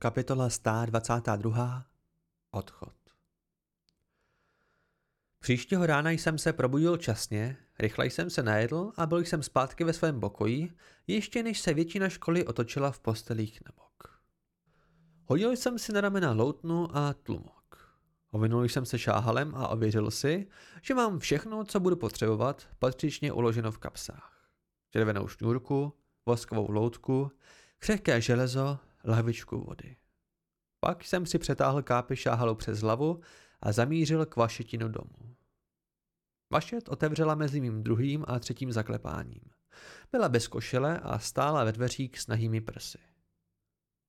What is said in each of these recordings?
Kapitola 122. Odchod Příštího rána jsem se probudil časně, rychle jsem se najedl a byl jsem zpátky ve svém pokoji, ještě než se většina školy otočila v postelích na bok. Hodil jsem si na ramena loutnu a tlumok. Ovinul jsem se šáhalem a ověřil si, že mám všechno, co budu potřebovat, patřičně uloženo v kapsách. Červenou šňůrku, voskovou loutku, křehké železo, lahvičku vody. Pak jsem si přetáhl kápy šáhalu přes hlavu a zamířil k vašetinu domu. Vašet otevřela mezi mým druhým a třetím zaklepáním. Byla bez košele a stála ve dveřích s nahými prsy.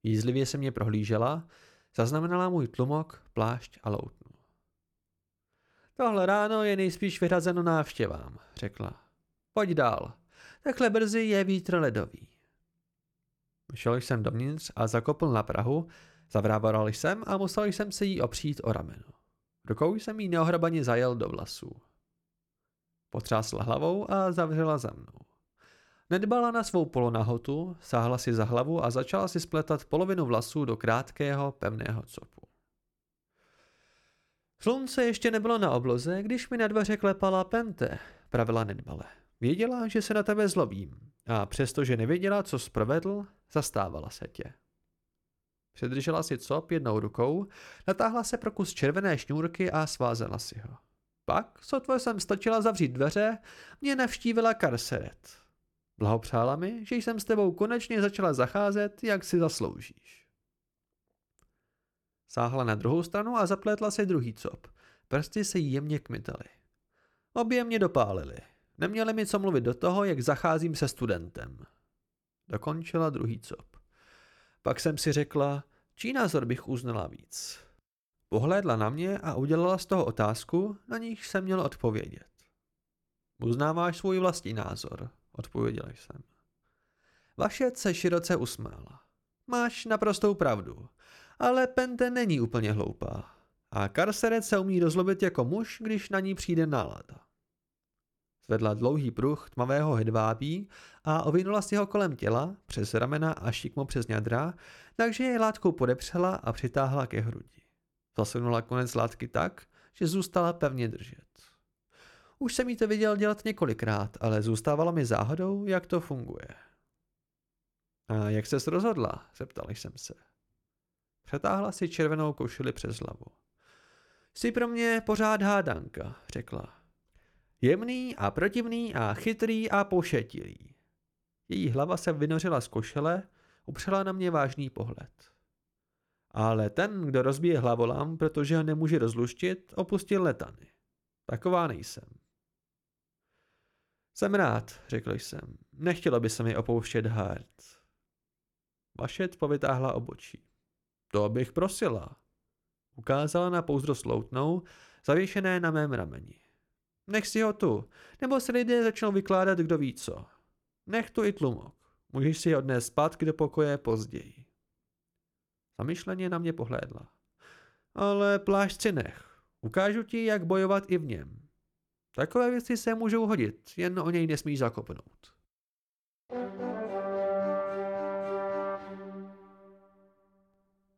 Jízlivě se mě prohlížela, zaznamenala můj tlumok, plášť a loutnu. Tohle ráno je nejspíš vyhrazeno návštěvám, řekla. Pojď dál. Takhle brzy je vítr ledový. Šel jsem dovnitř a zakopl na Prahu, zavrávaral jsem a musel jsem se jí opřít o rameno. Rukou jsem jí neohrabaně zajel do vlasů. Potřásla hlavou a zavřela za mnou. Nedbala na svou polonahotu, sáhla si za hlavu a začala si spletat polovinu vlasů do krátkého, pevného copu. Slunce ještě nebylo na obloze, když mi na dveře klepala Pente, pravila nedbale. Věděla, že se na tebe zlobím a přestože nevěděla, co sprovedl, zastávala se tě. Předržela si cop jednou rukou, natáhla se pro kus červené šňůrky a svázela si ho. Pak, sotva jsem stačila zavřít dveře, mě navštívila Karseret. Blahopřála mi, že jsem s tebou konečně začala zacházet, jak si zasloužíš. Sáhla na druhou stranu a zaplétla si druhý cop. Prsty se jemně kmitaly. Obě mě dopálily. Neměli mi co mluvit do toho, jak zacházím se studentem. Dokončila druhý cop. Pak jsem si řekla, čí názor bych uznala víc. Pohlédla na mě a udělala z toho otázku, na níž jsem měl odpovědět. Uznáváš svůj vlastní názor, odpověděl jsem. Vaše se široce usmála. Máš naprostou pravdu, ale Pente není úplně hloupá. A Karseret se umí rozlobit jako muž, když na ní přijde nálada. Zvedla dlouhý pruh tmavého hedvábí a ovinula si ho kolem těla, přes ramena a šikmo přes ňadra, takže jej látkou podepřela a přitáhla ke hrudi. Zasunula konec látky tak, že zůstala pevně držet. Už jsem jí to viděl dělat několikrát, ale zůstávalo mi záhodou, jak to funguje. A jak ses rozhodla? zeptal jsem se. Přetáhla si červenou košili přes hlavu. Jsi pro mě pořád hádanka, řekla. Jemný a protivný a chytrý a pošetilý. Její hlava se vynořila z košele, upřela na mě vážný pohled. Ale ten, kdo rozbije hlavolám, protože ho nemůže rozluštit, opustil letany. Taková nejsem. Jsem rád, řekl jsem. Nechtělo by se mi opouštět Hart. Vašet povytáhla obočí. To bych prosila. Ukázala na pouzdro sloutnou, zavěšené na mém rameni. Nech si ho tu, nebo se lidé začnou vykládat kdo ví co. Nech tu i tlumok. Můžeš si ho dnes zpátky do pokoje později. Zamyšleně na mě pohlédla. Ale plášť si nech. Ukážu ti, jak bojovat i v něm. Takové věci se můžou hodit, jen o něj nesmíš zakopnout.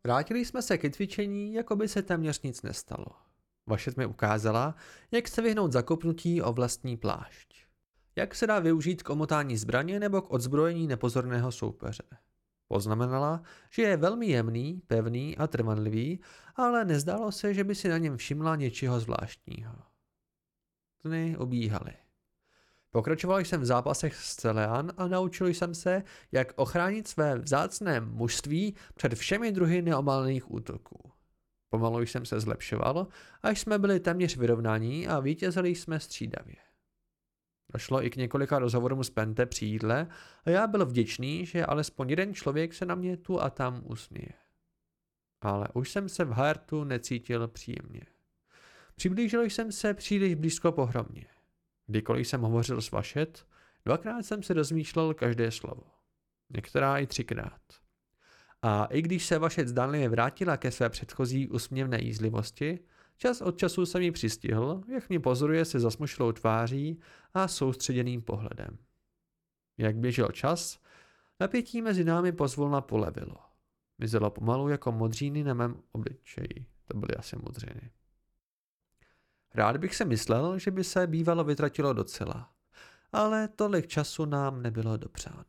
Vrátili jsme se ke cvičení, jako by se téměř nic nestalo. Vašet mi ukázala, jak se vyhnout zakopnutí o vlastní plášť. Jak se dá využít k omotání zbraně nebo k odzbrojení nepozorného soupeře. Poznamenala, že je velmi jemný, pevný a trvanlivý, ale nezdálo se, že by si na něm všimla něčeho zvláštního. Dny obíhaly. Pokračoval jsem v zápasech s Celean a naučil jsem se, jak ochránit své vzácné mužství před všemi druhy neomalených útoků. Pomalu jsem se zlepšoval, až jsme byli téměř vyrovnaní a vítězili jsme střídavě. Došlo i k několika rozhovorům s Pente při jídle a já byl vděčný, že alespoň jeden člověk se na mě tu a tam usměje. Ale už jsem se v Hartu necítil příjemně. Přiblížil jsem se příliš blízko pohromně. Kdykoliv jsem hovořil s Vašet, dvakrát jsem se rozmýšlel každé slovo. Některá i třikrát. A i když se vaše zdánlivě vrátila ke své předchozí usměvné jízlivosti, čas od času jsem ji přistihl, jak mě pozoruje se zasmušilou tváří a soustředěným pohledem. Jak běžel čas, napětí mezi námi pozvolna polevilo. Mizelo pomalu jako modříny na mém obličeji. To byly asi modřiny. Rád bych se myslel, že by se bývalo vytratilo docela, ale tolik času nám nebylo dopřáno.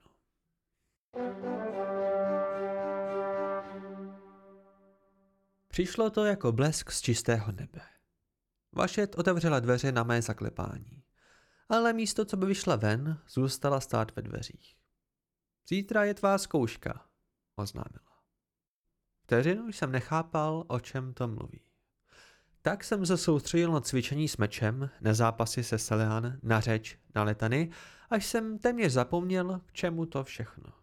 Přišlo to jako blesk z čistého nebe. Vašet otevřela dveře na mé zaklepání, ale místo, co by vyšla ven, zůstala stát ve dveřích. Zítra je tvá zkouška, oznámila. Vteřinu jsem nechápal, o čem to mluví. Tak jsem se soustředil na cvičení s mečem, na zápasy se Selian, na řeč, na letany, až jsem téměř zapomněl, k čemu to všechno.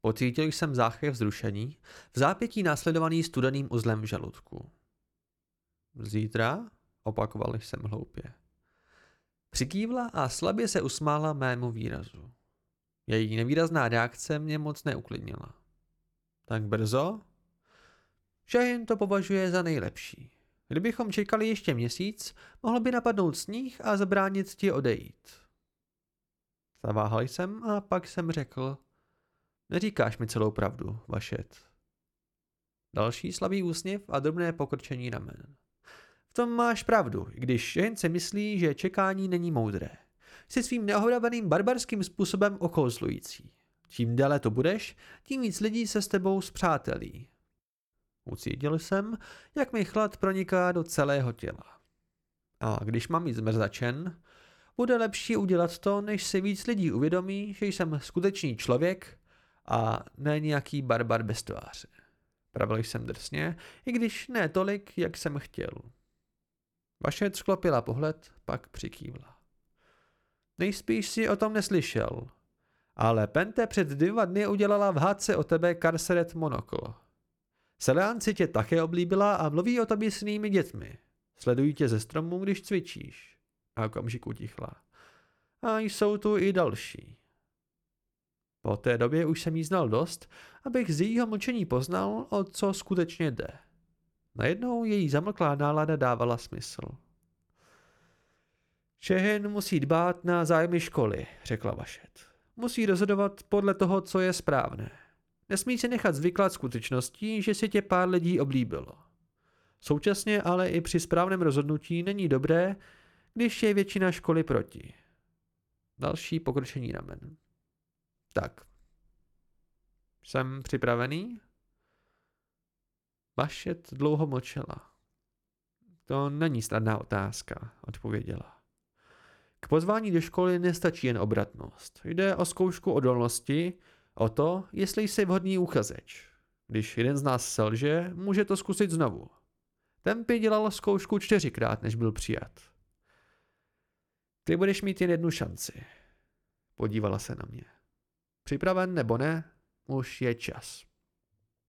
Pocítil jsem záchvěv vzrušení, v zápětí následovaný studeným uzlem v žaludku. Zítra? Opakoval jsem hloupě. Přikývla a slabě se usmála mému výrazu. Její nevýrazná reakce mě moc neuklidnila. Tak brzo? Šahin to považuje za nejlepší. Kdybychom čekali ještě měsíc, mohlo by napadnout sníh a zabránit ti odejít. Zaváhal jsem a pak jsem řekl, neříkáš mi celou pravdu, Vašet. Další slabý úsměv a drobné pokrčení ramen. V tom máš pravdu, když jen se myslí, že čekání není moudré. Jsi svým neohrabaným barbarským způsobem okouzlující. Čím déle to budeš, tím víc lidí se s tebou zpřátelí. Ucítil jsem, jak mi chlad proniká do celého těla. A když mám jít zmrzačen, bude lepší udělat to, než si víc lidí uvědomí, že jsem skutečný člověk a ne nějaký barbar bez tváře. Pravil jsem drsně, i když ne tolik, jak jsem chtěl. Vaše sklopila pohled, pak přikývla. Nejspíš si o tom neslyšel, ale Pente před dvěma dny udělala v hádce o tebe Karseret Monokl. Seleánci tě také oblíbila a mluví o tobě s jinými dětmi. Sledují tě ze stromu, když cvičíš. A okamžik utichla. A jsou tu i další. Po té době už jsem jí znal dost, abych z jejího mlčení poznal, o co skutečně jde. Najednou její zamlklá nálada dávala smysl. Šehin musí dbát na zájmy školy, řekla Vašet. Musí rozhodovat podle toho, co je správné. Nesmí se nechat zvyklat skutečností, že si tě pár lidí oblíbilo. Současně ale i při správném rozhodnutí není dobré, když je většina školy proti. Další pokročení ramen. Tak. Jsem připravený? Bašet dlouho mlčela. To není snadná otázka, odpověděla. K pozvání do školy nestačí jen obratnost. Jde o zkoušku odolnosti, o to, jestli jsi vhodný uchazeč. Když jeden z nás selže, může to zkusit znovu. Tempy dělal zkoušku čtyřikrát, než byl přijat. Ty budeš mít jen jednu šanci. Podívala se na mě. Připraven nebo ne, už je čas.